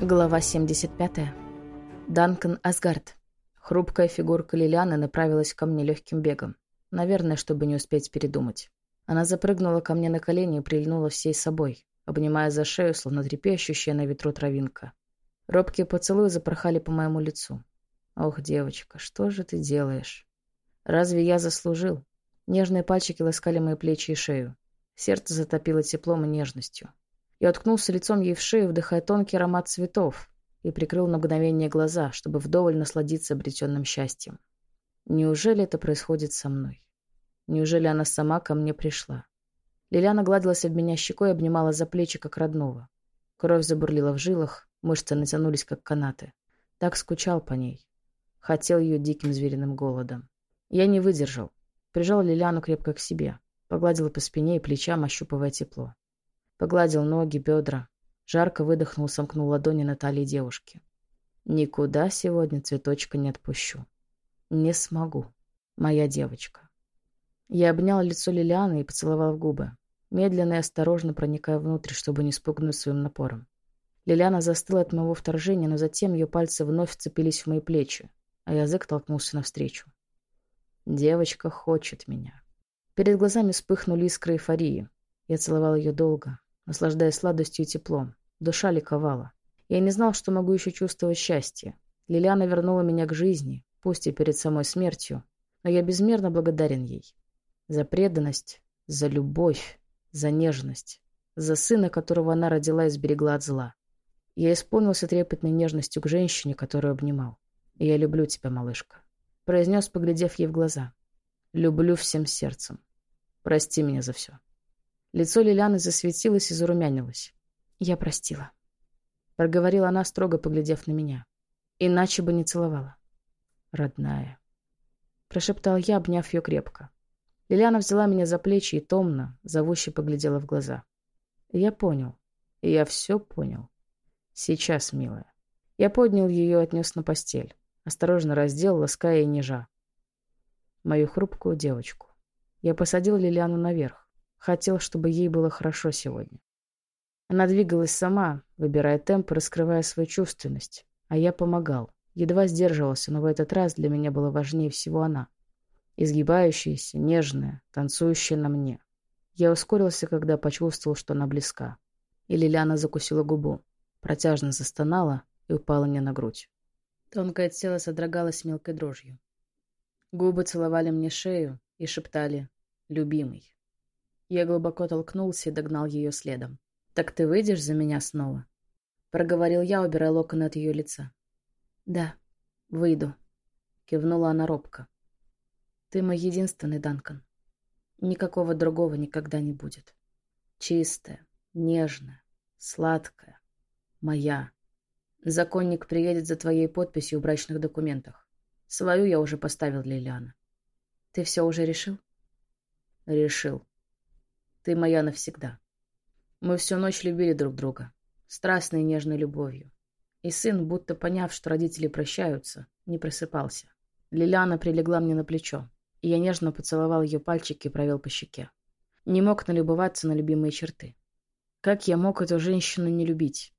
Глава 75. Данкан Асгард. Хрупкая фигурка Лилианы направилась ко мне легким бегом. Наверное, чтобы не успеть передумать. Она запрыгнула ко мне на колени и прильнула всей собой, обнимая за шею, словно трепещущая на ветру травинка. Робкие поцелуи запорхали по моему лицу. «Ох, девочка, что же ты делаешь? Разве я заслужил?» Нежные пальчики ласкали мои плечи и шею. Сердце затопило теплом и нежностью. Я уткнулся лицом ей в шею, вдыхая тонкий аромат цветов, и прикрыл на мгновение глаза, чтобы вдоволь насладиться обретенным счастьем. Неужели это происходит со мной? Неужели она сама ко мне пришла? Лилиана гладилась об меня щекой и обнимала за плечи, как родного. Кровь забурлила в жилах, мышцы натянулись, как канаты. Так скучал по ней. Хотел ее диким звериным голодом. Я не выдержал. Прижал Лилиану крепко к себе. Погладил по спине и плечам, ощупывая тепло. Погладил ноги, бедра. Жарко выдохнул, сомкнул ладони на талии девушки. Никуда сегодня цветочка не отпущу. Не смогу. Моя девочка. Я обнял лицо Лилианы и поцеловал в губы, медленно и осторожно проникая внутрь, чтобы не спугнуть своим напором. Лилиана застыла от моего вторжения, но затем ее пальцы вновь вцепились в мои плечи, а язык толкнулся навстречу. Девочка хочет меня. Перед глазами вспыхнули искры эйфории. Я целовал ее долго, наслаждаясь сладостью и теплом. Душа ликовала. Я не знал, что могу еще чувствовать счастье. Лилиана вернула меня к жизни, пусть и перед самой смертью, но я безмерно благодарен ей. За преданность, за любовь, за нежность, за сына, которого она родила и сберегла от зла. Я исполнился трепетной нежностью к женщине, которую обнимал. «Я люблю тебя, малышка», — произнес, поглядев ей в глаза. «Люблю всем сердцем. Прости меня за все». Лицо Лилианы засветилось и зарумянилось. «Я простила», — проговорила она, строго поглядев на меня. «Иначе бы не целовала». «Родная», — прошептал я, обняв ее крепко. Лилиана взяла меня за плечи и томно, зовуще поглядела в глаза. Я понял. Я все понял. Сейчас, милая. Я поднял ее и отнес на постель. Осторожно раздел, лаская и нежа. Мою хрупкую девочку. Я посадил Лилиану наверх. Хотел, чтобы ей было хорошо сегодня. Она двигалась сама, выбирая темп и раскрывая свою чувственность. А я помогал. Едва сдерживался, но в этот раз для меня было важнее всего она. Изгибающаяся, нежная, танцующая на мне. Я ускорился, когда почувствовал, что она близка. И Лилиана закусила губу, протяжно застонала и упала мне на грудь. Тонкое тело содрогалось мелкой дрожью. Губы целовали мне шею и шептали «любимый». Я глубоко толкнулся и догнал ее следом. «Так ты выйдешь за меня снова?» Проговорил я, убирая локоны от ее лица. «Да, выйду», — кивнула она робко. «Ты мой единственный, Данкан. Никакого другого никогда не будет. Чистая, нежная, сладкая, моя. Законник приедет за твоей подписью в брачных документах. Свою я уже поставил, Лилиана. Ты все уже решил?» «Решил», ты моя навсегда. Мы всю ночь любили друг друга, страстной и нежной любовью. И сын, будто поняв, что родители прощаются, не просыпался. Лилиана прилегла мне на плечо, и я нежно поцеловал ее пальчики и провел по щеке. Не мог налюбоваться на любимые черты. Как я мог эту женщину не любить?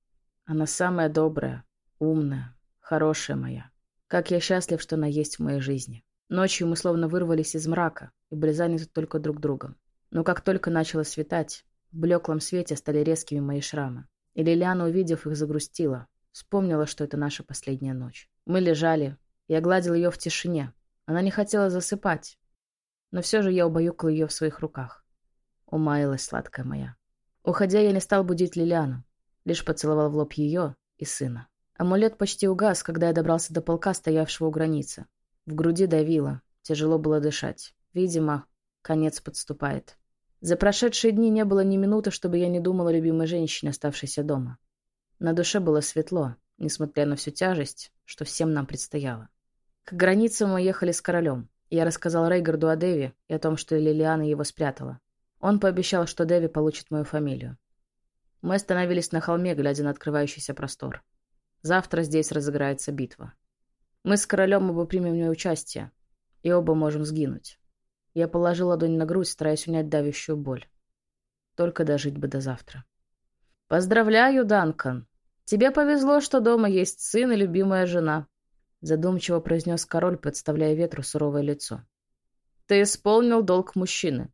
Она самая добрая, умная, хорошая моя. Как я счастлив, что она есть в моей жизни. Ночью мы словно вырвались из мрака и были заняты только друг другом. Но как только начало светать, в блеклом свете стали резкими мои шрамы. И Лилиана, увидев их, загрустила. Вспомнила, что это наша последняя ночь. Мы лежали. Я гладил ее в тишине. Она не хотела засыпать. Но все же я убаюкал ее в своих руках. Умаялась сладкая моя. Уходя, я не стал будить Лилиану. Лишь поцеловал в лоб ее и сына. Амулет почти угас, когда я добрался до полка, стоявшего у границы. В груди давило. Тяжело было дышать. Видимо, конец подступает. За прошедшие дни не было ни минуты, чтобы я не думала о любимой женщине, оставшейся дома. На душе было светло, несмотря на всю тяжесть, что всем нам предстояло. К границе мы ехали с королем. Я рассказал Рейгарду о Дэви и о том, что Лилиана его спрятала. Он пообещал, что Дэви получит мою фамилию. Мы остановились на холме, глядя на открывающийся простор. Завтра здесь разыграется битва. Мы с королем оба примем в ней участие, и оба можем сгинуть. Я положил ладонь на грудь, стараясь унять давящую боль. Только дожить бы до завтра. «Поздравляю, Данкан! «Тебе повезло, что дома есть сын и любимая жена», задумчиво произнес король, подставляя ветру суровое лицо. «Ты исполнил долг мужчины».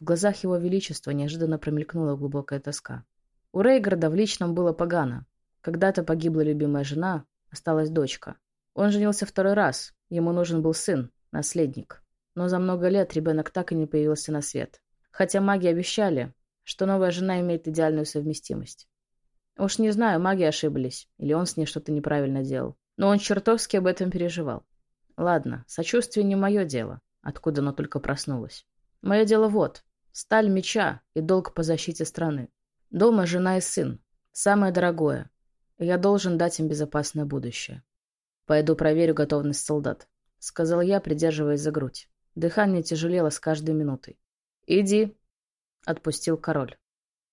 В глазах его величества неожиданно промелькнула глубокая тоска. У Рейгарда в личном было погано. Когда-то погибла любимая жена, осталась дочка. Он женился второй раз, ему нужен был сын, наследник. Но за много лет ребенок так и не появился на свет. Хотя маги обещали, что новая жена имеет идеальную совместимость. Уж не знаю, маги ошиблись, или он с ней что-то неправильно делал. Но он чертовски об этом переживал. Ладно, сочувствие не мое дело, откуда оно только проснулось. Мое дело вот. Сталь меча и долг по защите страны. Дома жена и сын. Самое дорогое. Я должен дать им безопасное будущее. Пойду проверю готовность солдат. Сказал я, придерживаясь за грудь. Дыхание тяжелело с каждой минутой. «Иди», — отпустил король.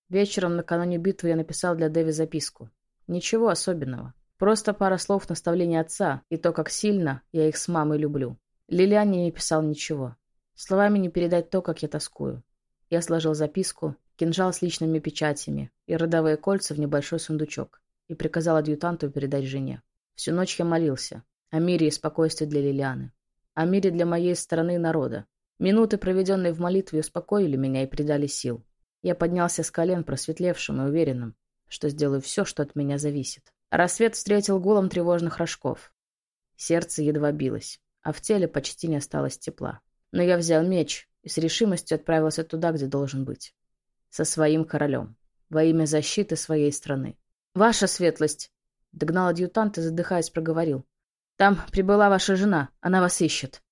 Вечером накануне битвы я написал для Дэви записку. Ничего особенного. Просто пара слов наставления отца и то, как сильно я их с мамой люблю. Лилиане не писал ничего. Словами не передать то, как я тоскую. Я сложил записку, кинжал с личными печатями и родовые кольца в небольшой сундучок и приказал адъютанту передать жене. Всю ночь я молился. О мире и спокойствии для Лилианы. О мире для моей страны и народа. Минуты, проведенные в молитве, успокоили меня и придали сил. Я поднялся с колен, просветлевшим и уверенным, что сделаю все, что от меня зависит. Рассвет встретил гулом тревожных рожков. Сердце едва билось, а в теле почти не осталось тепла. Но я взял меч и с решимостью отправился туда, где должен быть. Со своим королем. Во имя защиты своей страны. «Ваша светлость!» Догнал адъютант и, задыхаясь, проговорил. «Там прибыла ваша жена. Она вас ищет».